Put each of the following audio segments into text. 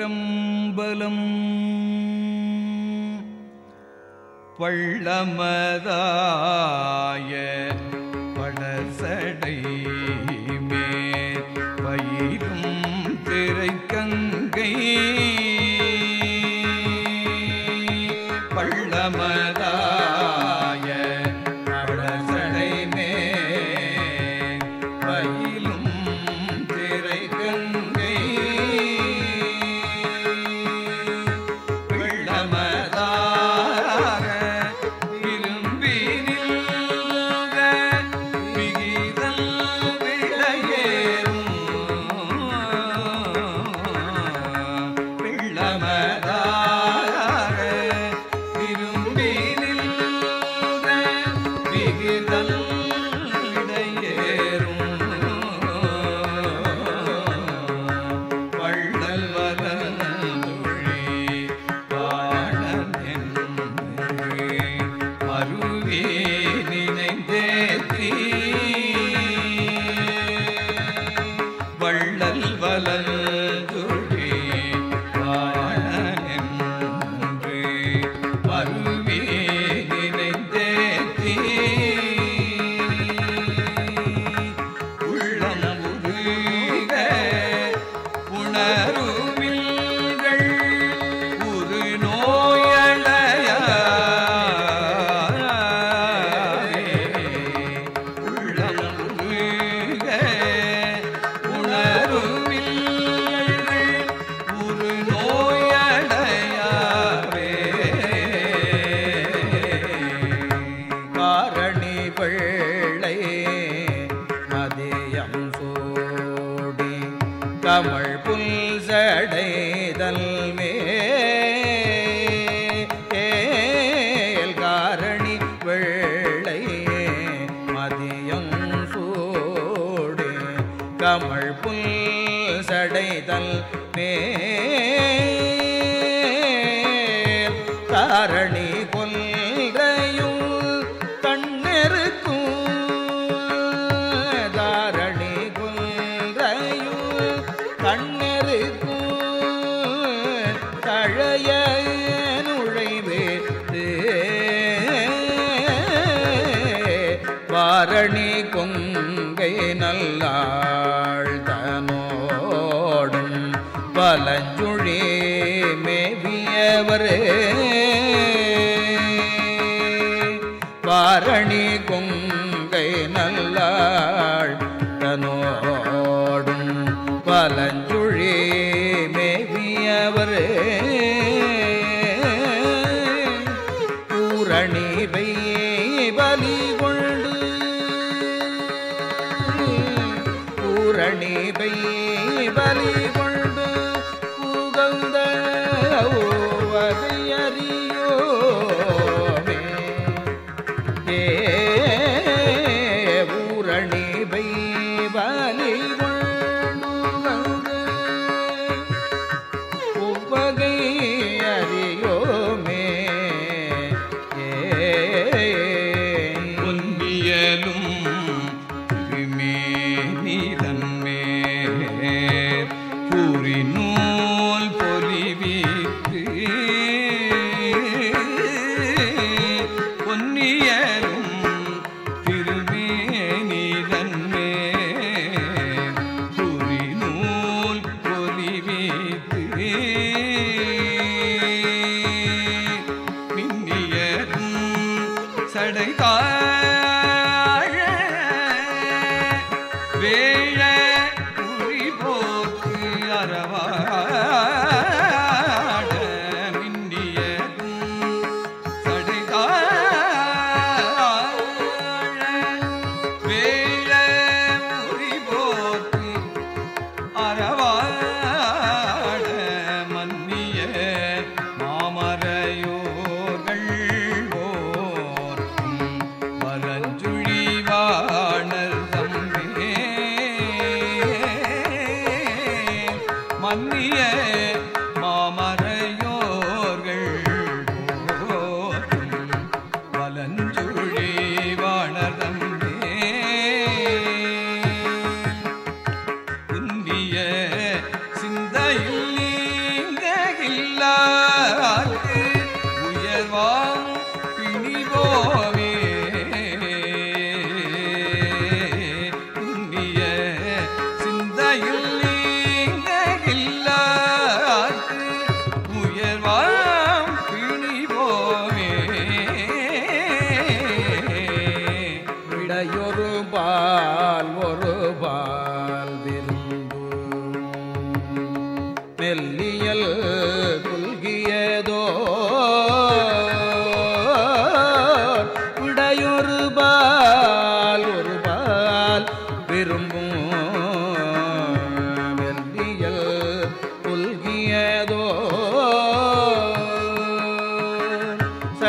திருச்சிற்றம்பலம் பள்ளமதாய பழசடை சடைதல் மே பலஞ்சுழி மேவியவரே. பாரணி கொ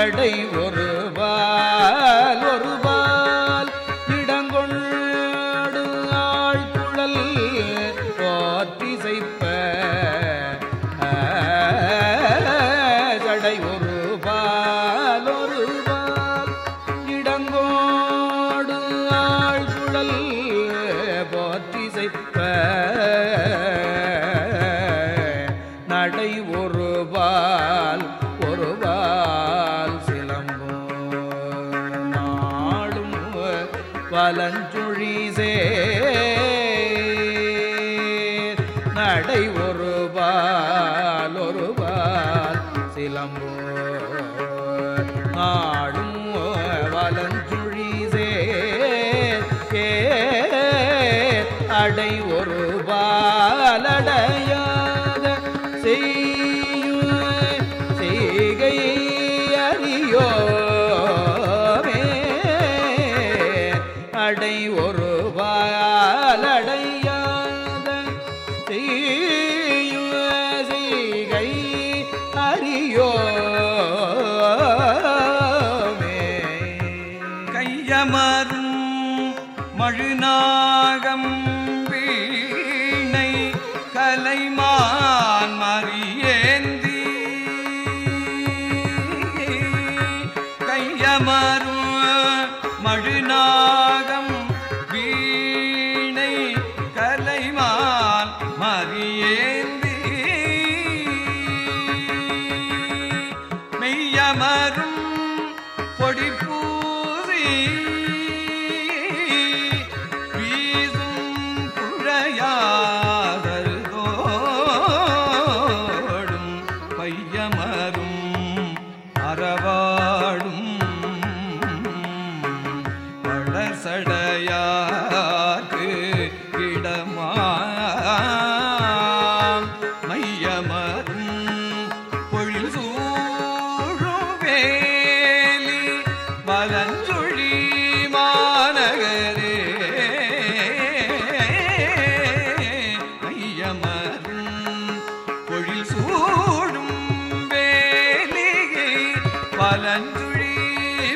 நடை ஒரு நலஞ்சுழி சேர் நடை ஒருபால் ஒருபால் சிலம்போ நாடும் வலஞ்சுழி சேர் அடை ஒருபாலடையாக செய்யும் செய்கை அறியோ மழமாறும் மழு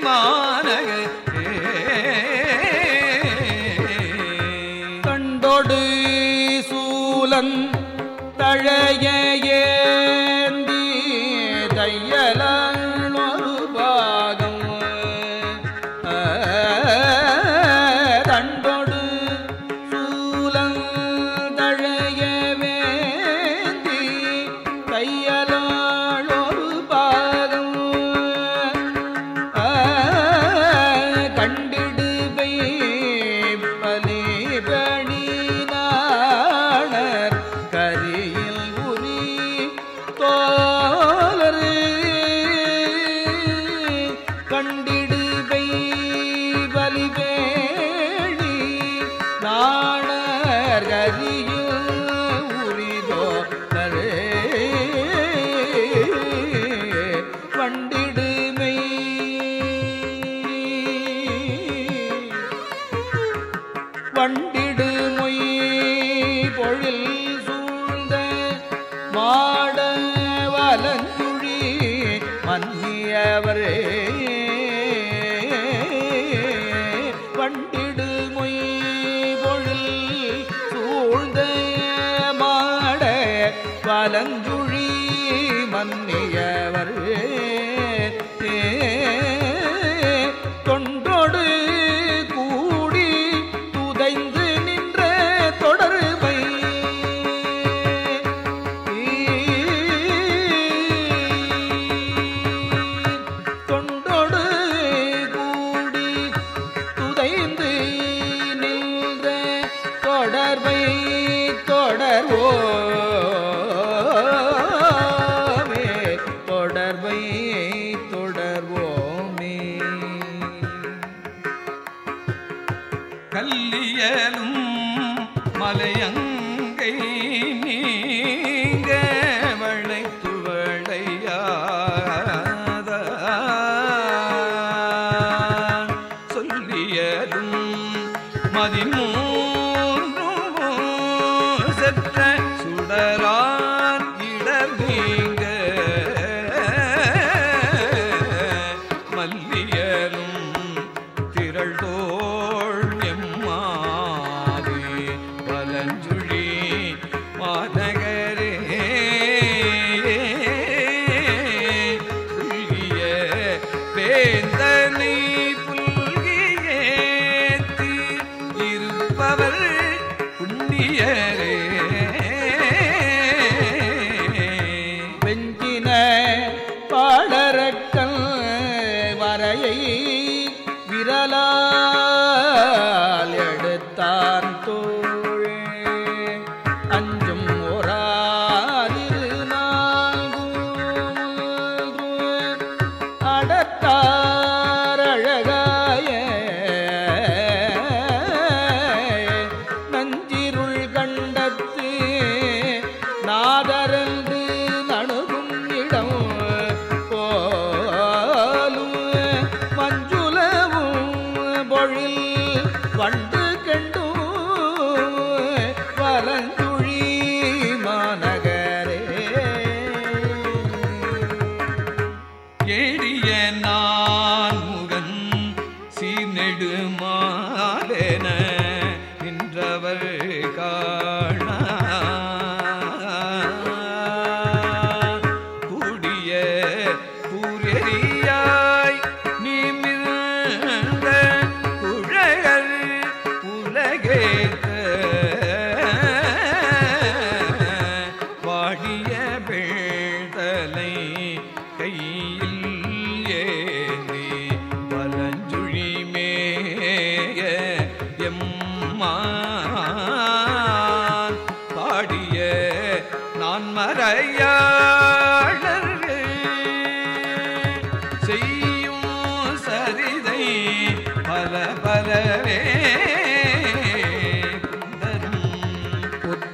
மாநக கண்டொடு சூலன் தழைய கண்டிடு மொய் பொழில் சூழ்ந்த மாட வலஞ்சுழி மன்னியவரே. கண்டிடு மொய் பொழில் சூழ்ந்த மாட வலஞ்சுழி மன்னியவரே. கல்லியலும் மலையங்கை நீங்க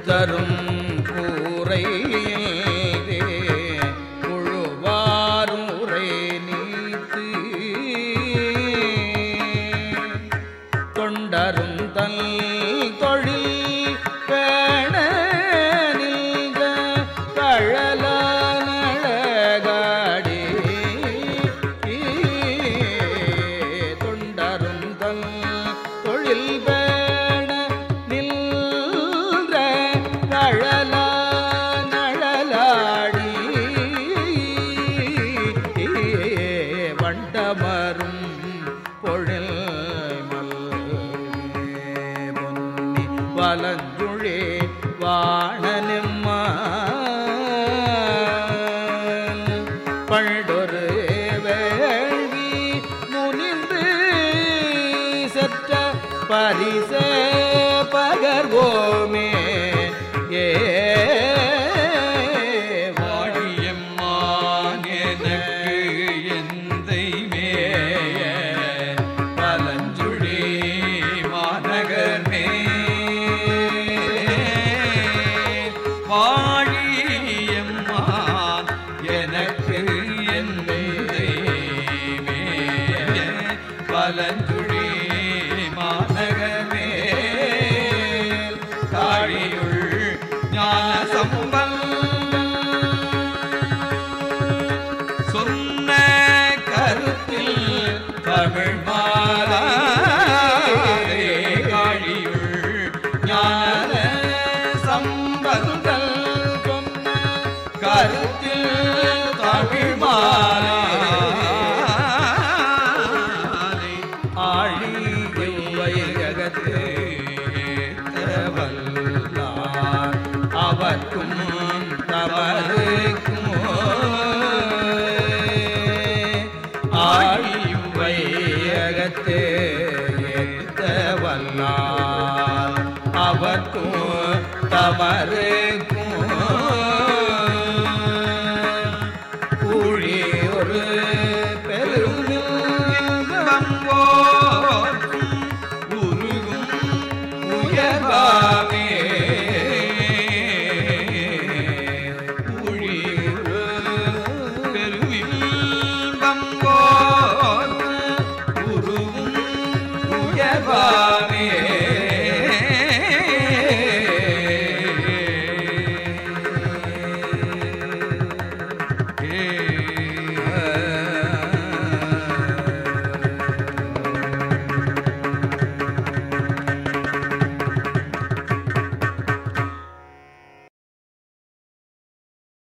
தரும் கூரை ಸಂಬಂಧ